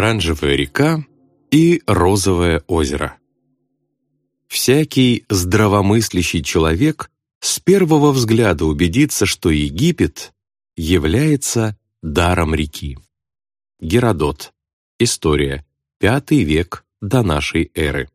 оранжевая река и розовое озеро. Всякий здравомыслящий человек с первого взгляда убедится, что Египет является даром реки. Геродот. История. Пятый век до нашей эры.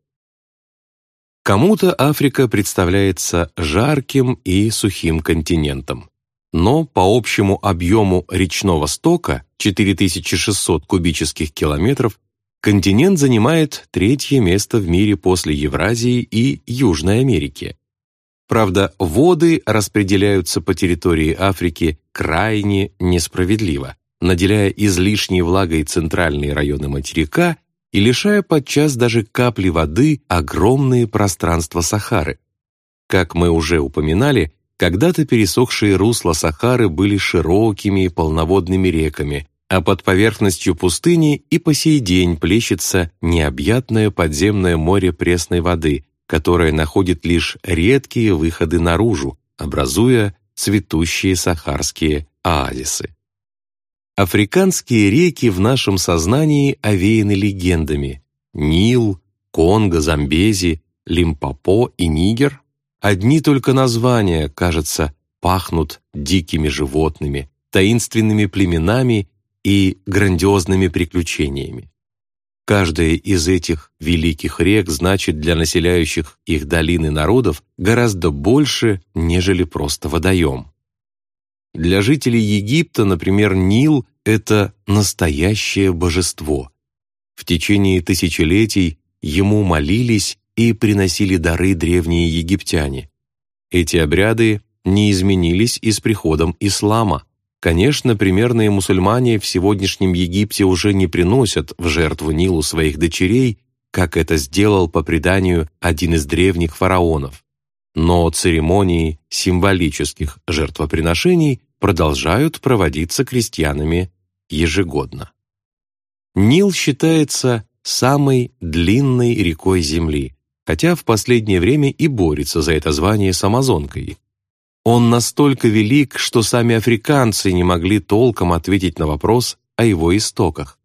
Кому-то Африка представляется жарким и сухим континентом. Но по общему объему речного стока 4600 кубических километров континент занимает третье место в мире после Евразии и Южной Америки. Правда, воды распределяются по территории Африки крайне несправедливо, наделяя излишней влагой центральные районы материка и лишая подчас даже капли воды огромные пространства Сахары. Как мы уже упоминали, когда-то пересохшие русла Сахары были широкими полноводными реками, а под поверхностью пустыни и по сей день плещется необъятное подземное море пресной воды, которое находит лишь редкие выходы наружу, образуя цветущие сахарские оазисы. Африканские реки в нашем сознании овеяны легендами. Нил, Конго, Замбези, Лимпопо и Нигер. Одни только названия, кажется, пахнут дикими животными, таинственными племенами и грандиозными приключениями. Каждая из этих великих рек значит для населяющих их долины народов гораздо больше, нежели просто водоем. Для жителей Египта, например, Нил — это настоящее божество. В течение тысячелетий ему молились и приносили дары древние египтяне. Эти обряды не изменились и с приходом ислама. Конечно, примерные мусульмане в сегодняшнем Египте уже не приносят в жертву Нилу своих дочерей, как это сделал по преданию один из древних фараонов. Но церемонии символических жертвоприношений продолжают проводиться крестьянами ежегодно. Нил считается самой длинной рекой Земли, хотя в последнее время и борется за это звание с Амазонкой. Он настолько велик, что сами африканцы не могли толком ответить на вопрос о его истоках.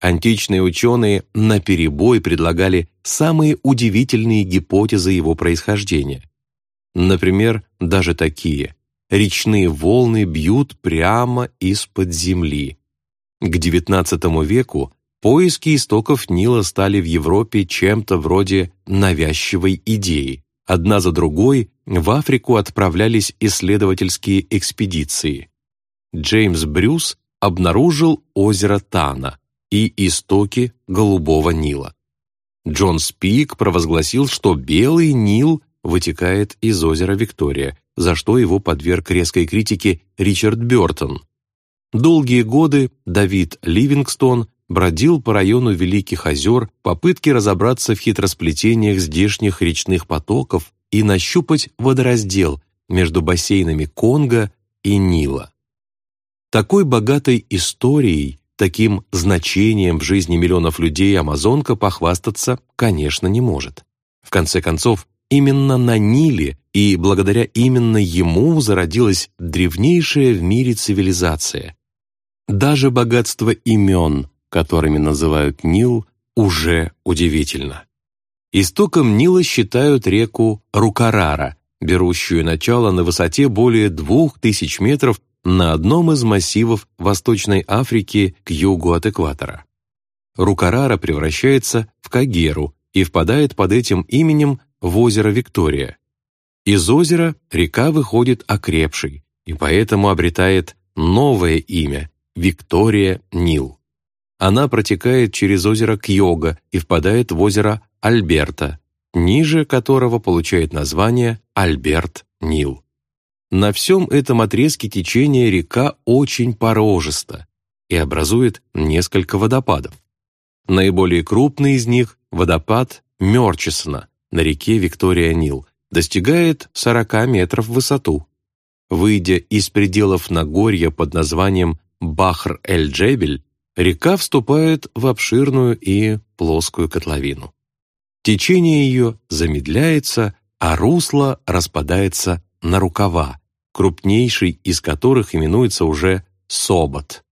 Античные ученые наперебой предлагали самые удивительные гипотезы его происхождения. Например, даже такие. Речные волны бьют прямо из-под земли. К XIX веку поиски истоков Нила стали в Европе чем-то вроде навязчивой идеи. Одна за другой в Африку отправлялись исследовательские экспедиции. Джеймс Брюс обнаружил озеро Тана и истоки Голубого Нила. Джон Спик провозгласил, что Белый Нил вытекает из озера Виктория, за что его подверг резкой критике Ричард Бёртон. Долгие годы Давид Ливингстон бродил по району Великих озер попытки разобраться в хитросплетениях здешних речных потоков и нащупать водораздел между бассейнами Конго и Нила. Такой богатой историей, таким значением в жизни миллионов людей Амазонка похвастаться, конечно, не может. В конце концов, именно на Ниле и благодаря именно ему зародилась древнейшая в мире цивилизация. Даже богатство имен, которыми называют Нил, уже удивительно. Истоком Нила считают реку Рукарара, берущую начало на высоте более двух тысяч метров на одном из массивов Восточной Африки к югу от экватора. Рукарара превращается в Кагеру и впадает под этим именем в озеро Виктория. Из озера река выходит окрепшей и поэтому обретает новое имя – Виктория-Нил. Она протекает через озеро Кьога и впадает в озеро Альберта, ниже которого получает название Альберт-Нил. На всем этом отрезке течения река очень порожиста и образует несколько водопадов. Наиболее крупный из них – водопад Мёрчисона на реке Виктория-Нил, достигает 40 метров в высоту. Выйдя из пределов Нагорья под названием Бахр-эль-Джебель, река вступает в обширную и плоскую котловину. Течение ее замедляется, а русло распадается на рукава, крупнейший из которых именуется уже Собот.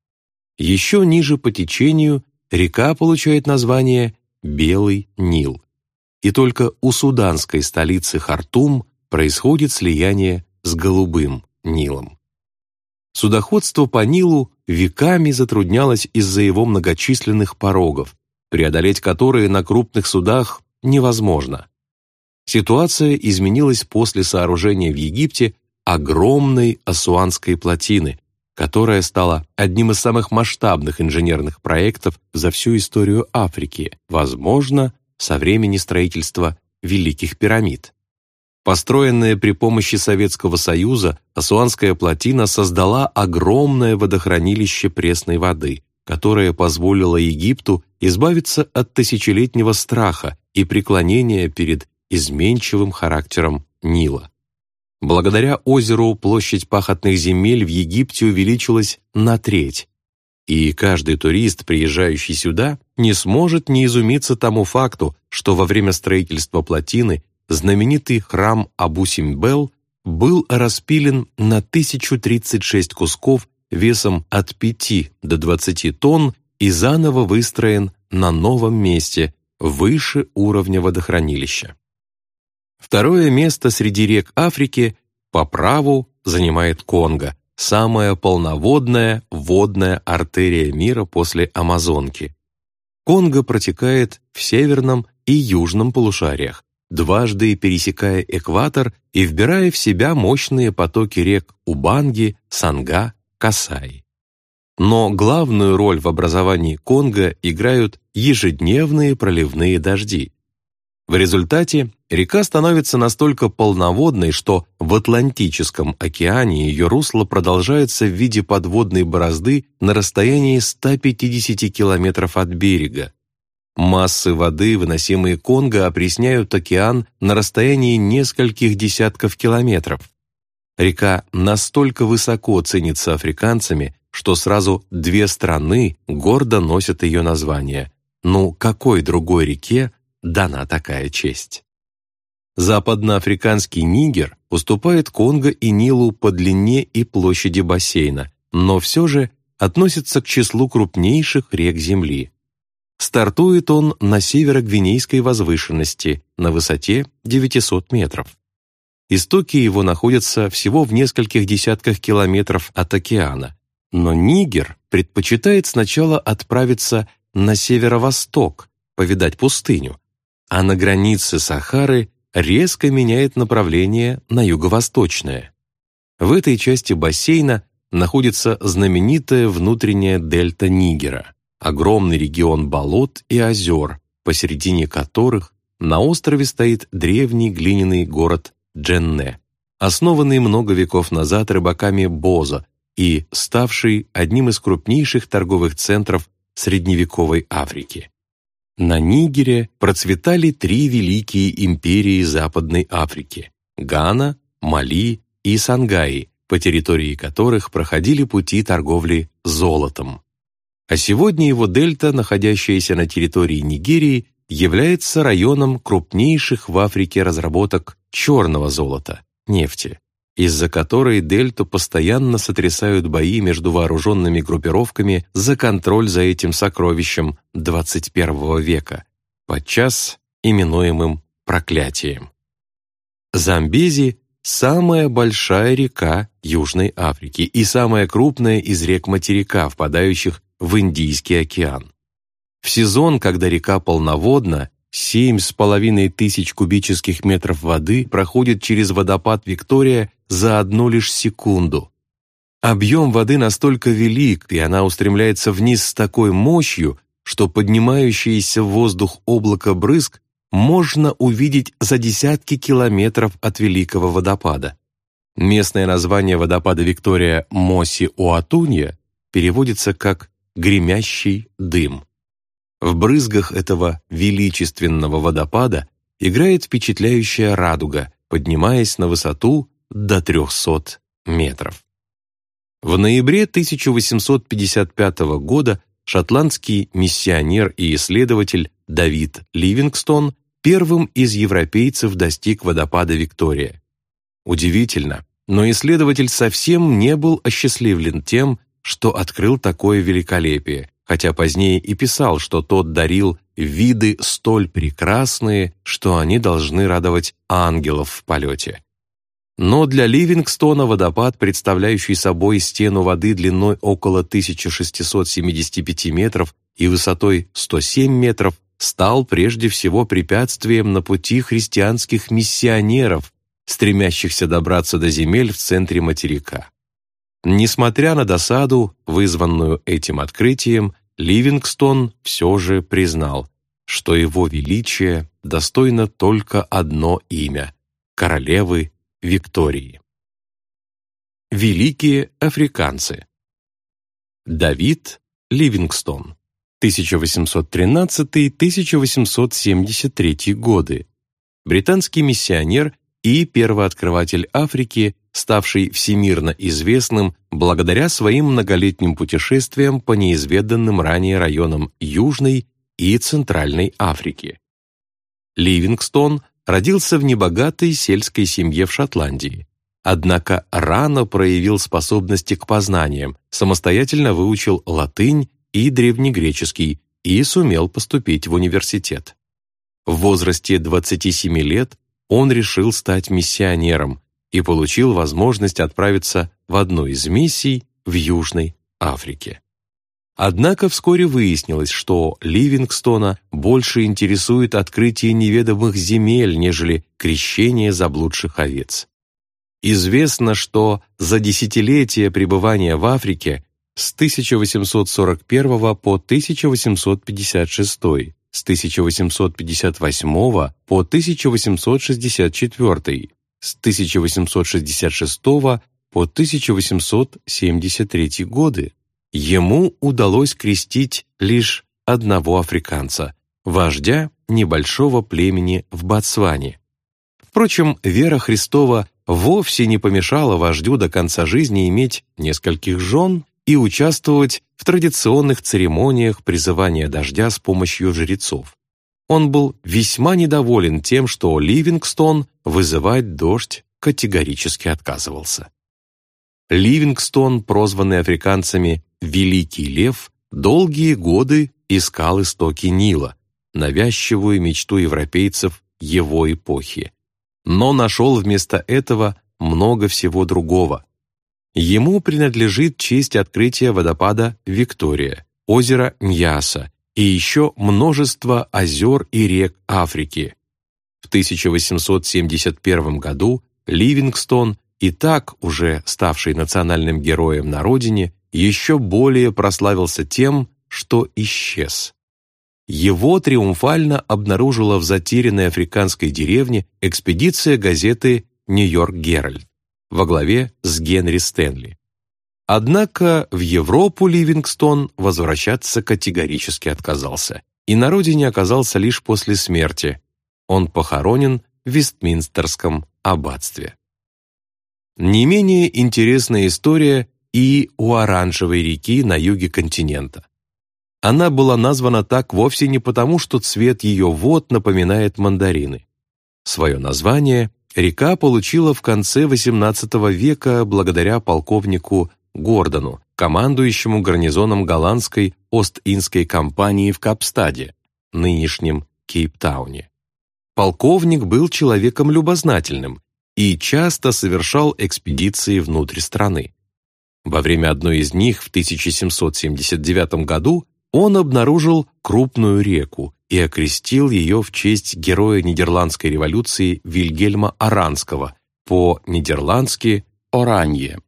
Еще ниже по течению река получает название Белый Нил. И только у суданской столицы Хартум происходит слияние с Голубым Нилом. Судоходство по Нилу веками затруднялось из-за его многочисленных порогов, преодолеть которые на крупных судах невозможно. Ситуация изменилась после сооружения в Египте огромной Асуанской плотины, которая стала одним из самых масштабных инженерных проектов за всю историю Африки, возможно, со времени строительства Великих пирамид. Построенная при помощи Советского Союза, Асуанская плотина создала огромное водохранилище пресной воды, которое позволило Египту избавиться от тысячелетнего страха и преклонения перед изменчивым характером Нила. Благодаря озеру площадь пахотных земель в Египте увеличилась на треть, и каждый турист, приезжающий сюда, не сможет не изумиться тому факту, что во время строительства плотины знаменитый храм Абу-Симбел был распилен на 1036 кусков весом от 5 до 20 тонн и заново выстроен на новом месте, выше уровня водохранилища. Второе место среди рек Африки по праву занимает Конго, самая полноводная водная артерия мира после Амазонки. Конго протекает в северном и южном полушариях, дважды пересекая экватор и вбирая в себя мощные потоки рек Убанги, Санга, Касай. Но главную роль в образовании Конго играют ежедневные проливные дожди, в результате река становится настолько полноводной, что в Атлантическом океане ее русло продолжается в виде подводной борозды на расстоянии 150 километров от берега. Массы воды, выносимые Конго, опресняют океан на расстоянии нескольких десятков километров. Река настолько высоко ценится африканцами, что сразу две страны гордо носят ее название. Ну, какой другой реке дана такая честь. Западноафриканский Нигер уступает Конго и Нилу по длине и площади бассейна, но все же относится к числу крупнейших рек Земли. Стартует он на северо-гвинейской возвышенности на высоте 900 метров. Истоки его находятся всего в нескольких десятках километров от океана, но Нигер предпочитает сначала отправиться на северо-восток, повидать пустыню, а на границе Сахары резко меняет направление на юго-восточное. В этой части бассейна находится знаменитая внутренняя дельта Нигера, огромный регион болот и озер, посередине которых на острове стоит древний глиняный город Дженне, основанный много веков назад рыбаками Боза и ставший одним из крупнейших торговых центров средневековой Африки. На Нигере процветали три великие империи Западной Африки – Гана, Мали и Сангаи, по территории которых проходили пути торговли золотом. А сегодня его дельта, находящаяся на территории Нигерии, является районом крупнейших в Африке разработок черного золота – нефти из-за которой Дельту постоянно сотрясают бои между вооруженными группировками за контроль за этим сокровищем 21 века, подчас именуемым проклятием. Замбези – самая большая река Южной Африки и самая крупная из рек материка, впадающих в Индийский океан. В сезон, когда река полноводна, Семь с половиной тысяч кубических метров воды проходит через водопад Виктория за одну лишь секунду. Объем воды настолько велик, и она устремляется вниз с такой мощью, что поднимающееся в воздух облако брызг можно увидеть за десятки километров от великого водопада. Местное название водопада Виктория Моси-Уатунья переводится как «гремящий дым». В брызгах этого величественного водопада играет впечатляющая радуга, поднимаясь на высоту до 300 метров. В ноябре 1855 года шотландский миссионер и исследователь Давид Ливингстон первым из европейцев достиг водопада Виктория. Удивительно, но исследователь совсем не был осчастливлен тем, что открыл такое великолепие, хотя позднее и писал, что тот дарил виды столь прекрасные, что они должны радовать ангелов в полете. Но для Ливингстона водопад, представляющий собой стену воды длиной около 1675 метров и высотой 107 метров, стал прежде всего препятствием на пути христианских миссионеров, стремящихся добраться до земель в центре материка. Несмотря на досаду, вызванную этим открытием, Ливингстон все же признал, что его величие достойно только одно имя – королевы Виктории. Великие африканцы Давид Ливингстон 1813-1873 годы британский миссионер и первооткрыватель Африки, ставший всемирно известным благодаря своим многолетним путешествиям по неизведанным ранее районам Южной и Центральной Африки. Ливингстон родился в небогатой сельской семье в Шотландии, однако рано проявил способности к познаниям, самостоятельно выучил латынь и древнегреческий и сумел поступить в университет. В возрасте 27 лет он решил стать миссионером и получил возможность отправиться в одну из миссий в Южной Африке. Однако вскоре выяснилось, что Ливингстона больше интересует открытие неведомых земель, нежели крещение заблудших овец. Известно, что за десятилетия пребывания в Африке с 1841 по 1856, с 1858 по 1864, с 1866 по 1873 годы ему удалось крестить лишь одного африканца, вождя небольшого племени в Ботсване. Впрочем, вера Христова вовсе не помешала вождю до конца жизни иметь нескольких жен и участвовать в традиционных церемониях призывания дождя с помощью жрецов. Он был весьма недоволен тем, что Ливингстон вызывать дождь категорически отказывался. Ливингстон, прозванный африканцами Великий Лев долгие годы искал истоки Нила, навязчивую мечту европейцев его эпохи. Но нашел вместо этого много всего другого. Ему принадлежит честь открытия водопада Виктория, озера Ньяса и еще множество озер и рек Африки. В 1871 году Ливингстон, и так уже ставший национальным героем на родине, еще более прославился тем, что исчез. Его триумфально обнаружила в затерянной африканской деревне экспедиция газеты «Нью-Йорк Геральд» во главе с Генри Стэнли. Однако в Европу Ливингстон возвращаться категорически отказался и на родине оказался лишь после смерти. Он похоронен в Вестминстерском аббатстве. Не менее интересная история и у Оранжевой реки на юге континента. Она была названа так вовсе не потому, что цвет ее вод напоминает мандарины. Свое название река получила в конце XVIII века благодаря полковнику Гордону, командующему гарнизоном голландской Ост-Индской компании в Капстаде, нынешнем Кейптауне. Полковник был человеком любознательным и часто совершал экспедиции внутрь страны. Во время одной из них в 1779 году он обнаружил крупную реку и окрестил ее в честь героя Нидерландской революции Вильгельма Аранского, по-нидерландски «Оранье».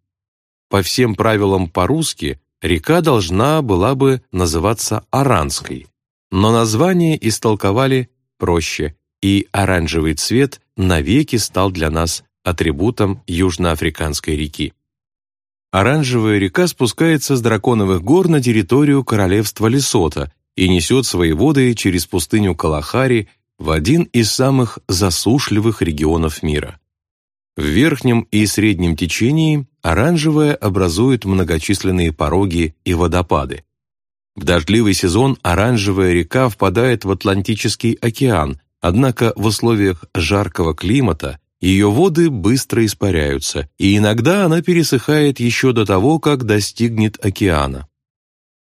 По всем правилам по-русски река должна была бы называться Аранской, но название истолковали проще, и оранжевый цвет навеки стал для нас атрибутом южноафриканской реки. Оранжевая река спускается с Драконовых гор на территорию королевства Лесота и несет свои воды через пустыню Калахари в один из самых засушливых регионов мира. В верхнем и среднем течении оранжевая образует многочисленные пороги и водопады. В дождливый сезон оранжевая река впадает в Атлантический океан, однако в условиях жаркого климата ее воды быстро испаряются, и иногда она пересыхает еще до того, как достигнет океана.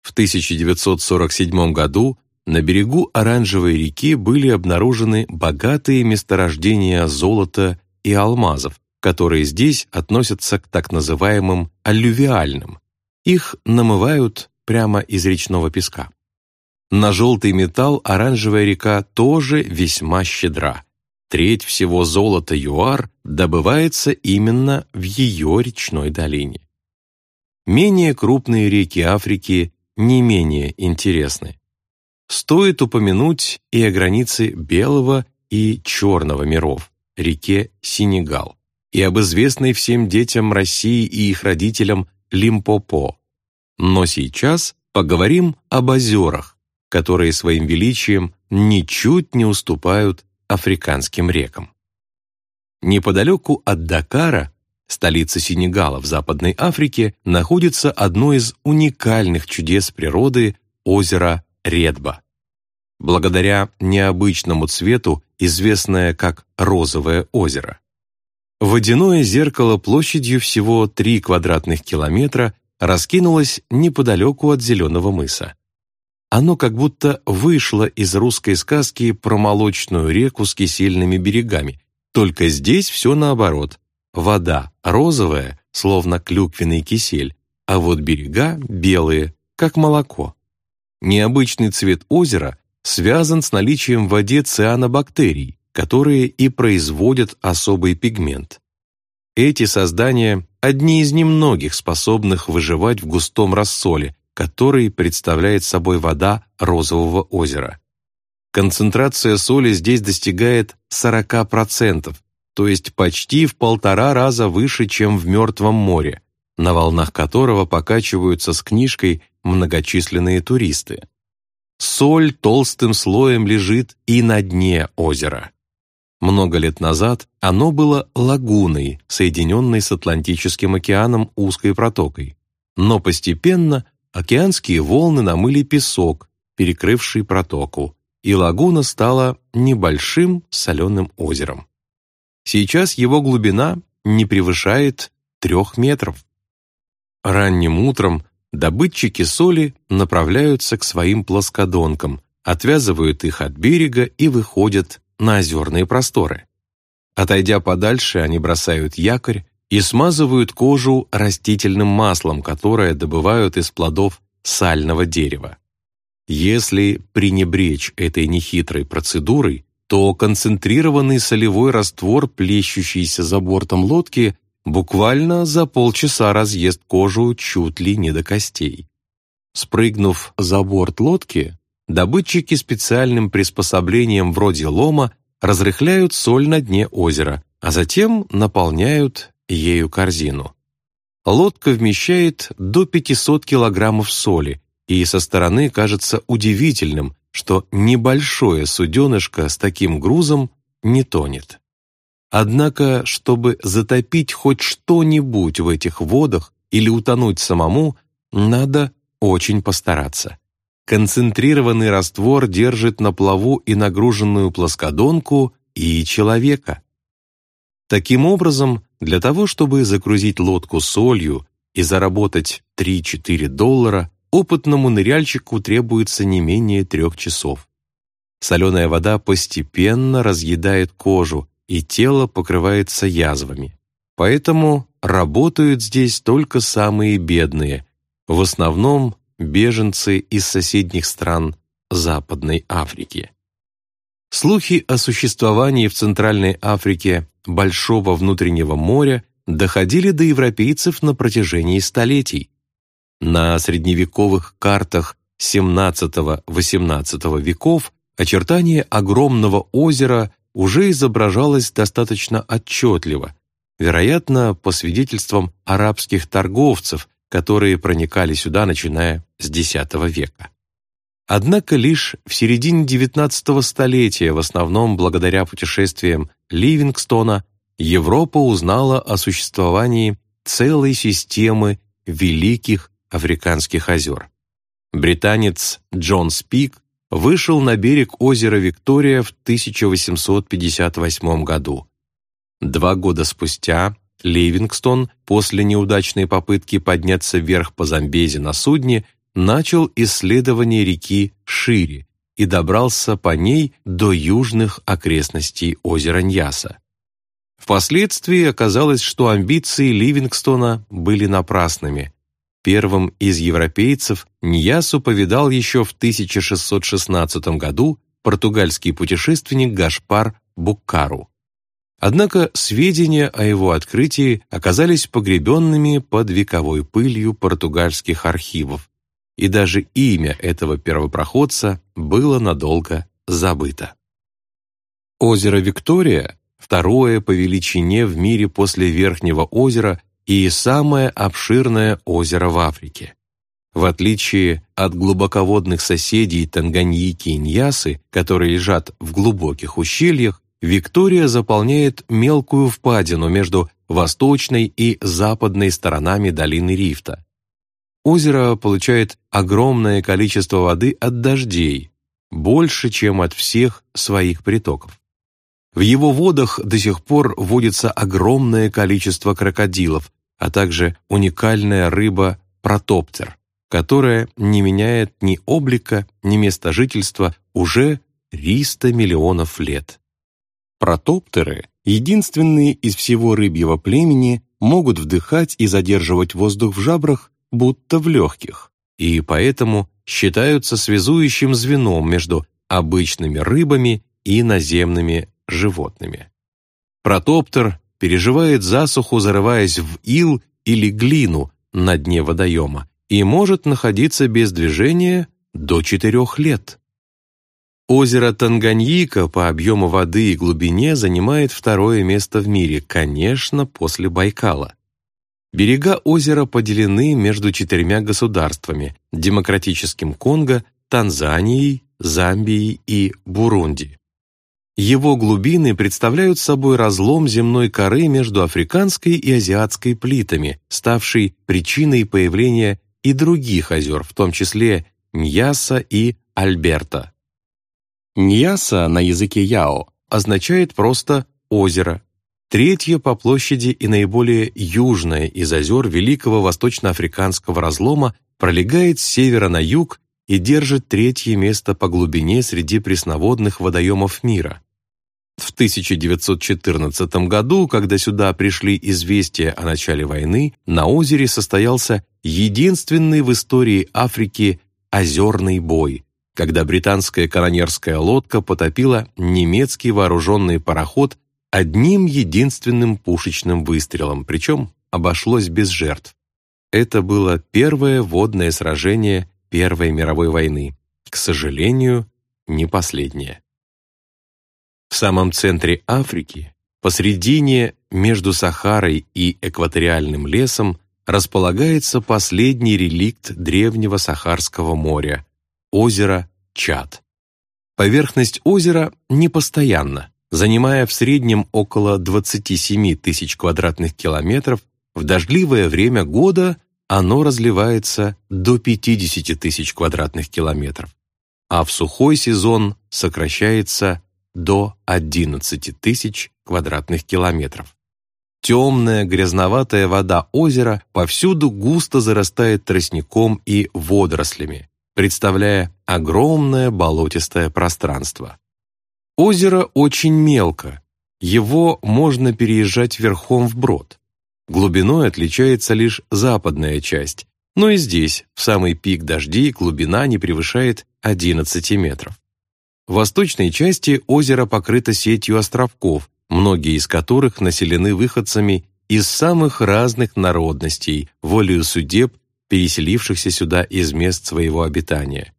В 1947 году на берегу Оранжевой реки были обнаружены богатые месторождения золота и алмазов, которые здесь относятся к так называемым аллювиальным. Их намывают прямо из речного песка. На желтый металл Оранжевая река тоже весьма щедра. Треть всего золота ЮАР добывается именно в ее речной долине. Менее крупные реки Африки не менее интересны. Стоит упомянуть и о границе Белого и Черного миров, реке Сенегал, и об известной всем детям России и их родителям Лимпопо. Но сейчас поговорим об озерах, которые своим величием ничуть не уступают африканским рекам. Неподалеку от Дакара, столицы Сенегала в Западной Африке, находится одно из уникальных чудес природы – озеро Редба. Благодаря необычному цвету, известное как розовое озеро. Водяное зеркало площадью всего 3 квадратных километра раскинулось неподалеку от Зеленого мыса. Оно как будто вышло из русской сказки про молочную реку с кисельными берегами, только здесь все наоборот. Вода розовая, словно клюквенный кисель, а вот берега белые, как молоко. Необычный цвет озера связан с наличием в воде цианобактерий, которые и производят особый пигмент. Эти создания – одни из немногих способных выживать в густом рассоле, который представляет собой вода розового озера. Концентрация соли здесь достигает 40%, то есть почти в полтора раза выше, чем в Мертвом море, на волнах которого покачиваются с книжкой многочисленные туристы. Соль толстым слоем лежит и на дне озера. Много лет назад оно было лагуной, соединенной с Атлантическим океаном узкой протокой. Но постепенно океанские волны намыли песок, перекрывший протоку, и лагуна стала небольшим соленым озером. Сейчас его глубина не превышает трех метров. Ранним утром добытчики соли направляются к своим плоскодонкам, отвязывают их от берега и выходят на озерные просторы. Отойдя подальше, они бросают якорь и смазывают кожу растительным маслом, которое добывают из плодов сального дерева. Если пренебречь этой нехитрой процедурой, то концентрированный солевой раствор, плещущийся за бортом лодки, буквально за полчаса разъест кожу чуть ли не до костей. Спрыгнув за борт лодки, добытчики специальным приспособлением вроде лома разрыхляют соль на дне озера, а затем наполняют ею корзину. Лодка вмещает до 500 килограммов соли, и со стороны кажется удивительным, что небольшое суденышко с таким грузом не тонет. Однако, чтобы затопить хоть что-нибудь в этих водах или утонуть самому, надо очень постараться. Концентрированный раствор держит на плаву и нагруженную плоскодонку, и человека. Таким образом, для того, чтобы загрузить лодку солью и заработать 3-4 доллара, опытному ныряльщику требуется не менее трех часов. Соленая вода постепенно разъедает кожу, и тело покрывается язвами. Поэтому работают здесь только самые бедные, в основном беженцы из соседних стран Западной Африки. Слухи о существовании в Центральной Африке Большого внутреннего моря доходили до европейцев на протяжении столетий. На средневековых картах XVII-XVIII веков очертание огромного озера уже изображалось достаточно отчетливо, вероятно, по свидетельствам арабских торговцев, которые проникали сюда, начиная с X века. Однако лишь в середине XIX столетия, в основном благодаря путешествиям Ливингстона, Европа узнала о существовании целой системы великих африканских озер. Британец Джон Спик вышел на берег озера Виктория в 1858 году. Два года спустя Ливингстон после неудачной попытки подняться вверх по Замбези на судне начал исследование реки Шири и добрался по ней до южных окрестностей озера Ньяса. Впоследствии оказалось, что амбиции Ливингстона были напрасными. Первым из европейцев Ньясу повидал еще в 1616 году португальский путешественник Гашпар Буккару. Однако сведения о его открытии оказались погребенными под вековой пылью португальских архивов, и даже имя этого первопроходца было надолго забыто. Озеро Виктория – второе по величине в мире после Верхнего озера и самое обширное озеро в Африке. В отличие от глубоководных соседей Танганьики и Ньясы, которые лежат в глубоких ущельях, Виктория заполняет мелкую впадину между восточной и западной сторонами долины Рифта. Озеро получает огромное количество воды от дождей, больше, чем от всех своих притоков. В его водах до сих пор водится огромное количество крокодилов, а также уникальная рыба протоптер, которая не меняет ни облика, ни места жительства уже 300 миллионов лет. Протоптеры, единственные из всего рыбьего племени, могут вдыхать и задерживать воздух в жабрах, будто в легких, и поэтому считаются связующим звеном между обычными рыбами и наземными животными. Протоптер переживает засуху, зарываясь в ил или глину на дне водоема и может находиться без движения до четырех лет. Озеро Танганьика по объему воды и глубине занимает второе место в мире, конечно, после Байкала. Берега озера поделены между четырьмя государствами – Демократическим Конго, Танзанией, Замбией и Бурунди. Его глубины представляют собой разлом земной коры между африканской и азиатской плитами, ставший причиной появления и других озер, в том числе Ньяса и Альберта. Ньяса на языке яо означает просто «озеро», третье по площади и наиболее южное из озер Великого Восточноафриканского разлома пролегает с севера на юг и держит третье место по глубине среди пресноводных водоемов мира. В 1914 году, когда сюда пришли известия о начале войны, на озере состоялся единственный в истории Африки озерный бой, когда британская канонерская лодка потопила немецкий вооруженный пароход одним единственным пушечным выстрелом, причем обошлось без жертв. Это было первое водное сражение Первой мировой войны, к сожалению, не последнее. В самом центре Африки, посредине между Сахарой и экваториальным лесом, располагается последний реликт древнего Сахарского моря озеро Чад. Поверхность озера непостоянна, занимая в среднем около 27 тысяч квадратных километров, в дождливое время года оно разливается до 50 тысяч квадратных километров, а в сухой сезон сокращается до 11 тысяч квадратных километров. Темная грязноватая вода озера повсюду густо зарастает тростником и водорослями, представляя огромное болотистое пространство. Озеро очень мелко, его можно переезжать верхом вброд. Глубиной отличается лишь западная часть, но и здесь, в самый пик дождей, глубина не превышает 11 метров. В восточной части озеро покрыто сетью островков, многие из которых населены выходцами из самых разных народностей, волею судеб переселившихся сюда из мест своего обитания.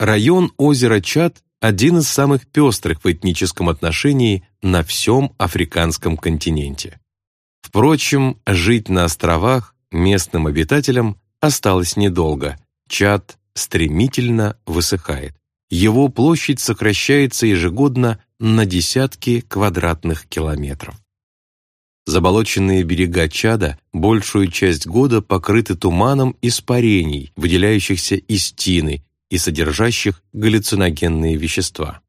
Район озера Чад – один из самых пестрых в этническом отношении на всем африканском континенте. Впрочем, жить на островах местным обитателям осталось недолго. Чад стремительно высыхает. Его площадь сокращается ежегодно на десятки квадратных километров. Заболоченные берега Чада большую часть года покрыты туманом испарений, выделяющихся из тины и содержащих галлюциногенные вещества.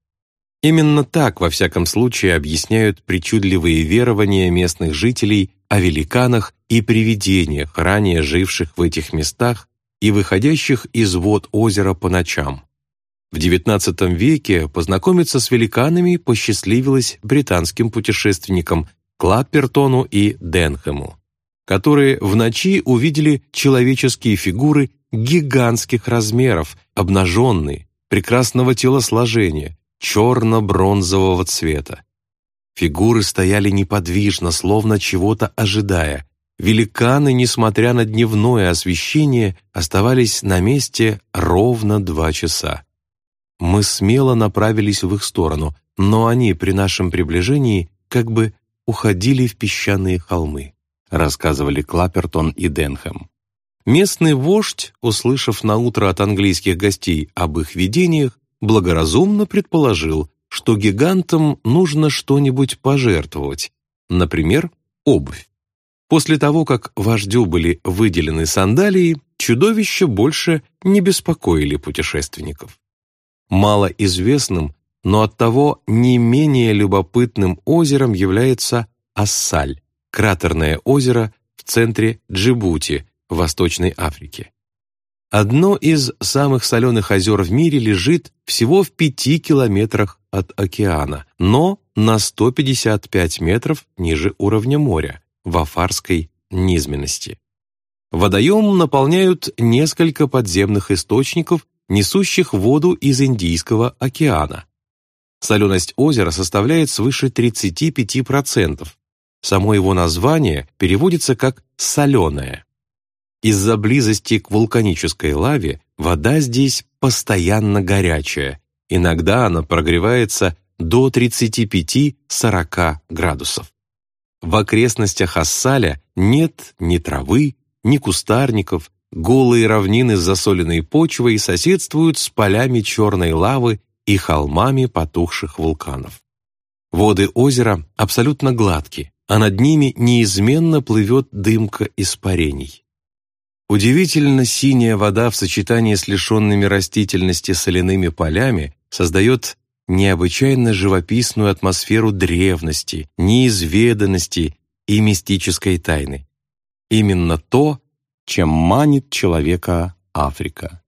Именно так, во всяком случае, объясняют причудливые верования местных жителей о великанах и привидениях, ранее живших в этих местах и выходящих из вод озера по ночам. В XIX веке познакомиться с великанами посчастливилось британским путешественникам Клаппертону и Денхэму, которые в ночи увидели человеческие фигуры гигантских размеров, обнаженные, прекрасного телосложения, черно-бронзового цвета. Фигуры стояли неподвижно, словно чего-то ожидая. Великаны, несмотря на дневное освещение, оставались на месте ровно два часа. Мы смело направились в их сторону, но они при нашем приближении как бы уходили в песчаные холмы, рассказывали Клапертон и Денхэм. Местный вождь, услышав на утро от английских гостей об их видениях, благоразумно предположил, что гигантам нужно что-нибудь пожертвовать, например, обувь. После того, как вождю были выделены сандалии, чудовища больше не беспокоили путешественников. Малоизвестным, но оттого не менее любопытным озером является Ассаль, кратерное озеро в центре Джибути, в Восточной Африке. Одно из самых соленых озер в мире лежит всего в пяти километрах от океана, но на 155 метров ниже уровня моря, в Афарской низменности. Водоем наполняют несколько подземных источников, несущих воду из Индийского океана. Соленость озера составляет свыше 35%. Само его название переводится как «соленое». Из-за близости к вулканической лаве вода здесь постоянно горячая, иногда она прогревается до 35-40 градусов. В окрестностях Ассаля нет ни травы, ни кустарников, голые равнины с засоленной почвой соседствуют с полями черной лавы и холмами потухших вулканов. Воды озера абсолютно гладкие, а над ними неизменно плывет дымка испарений. Удивительно синяя вода в сочетании с лишенными растительности соляными полями создает необычайно живописную атмосферу древности, неизведанности и мистической тайны. Именно то, чем манит человека Африка.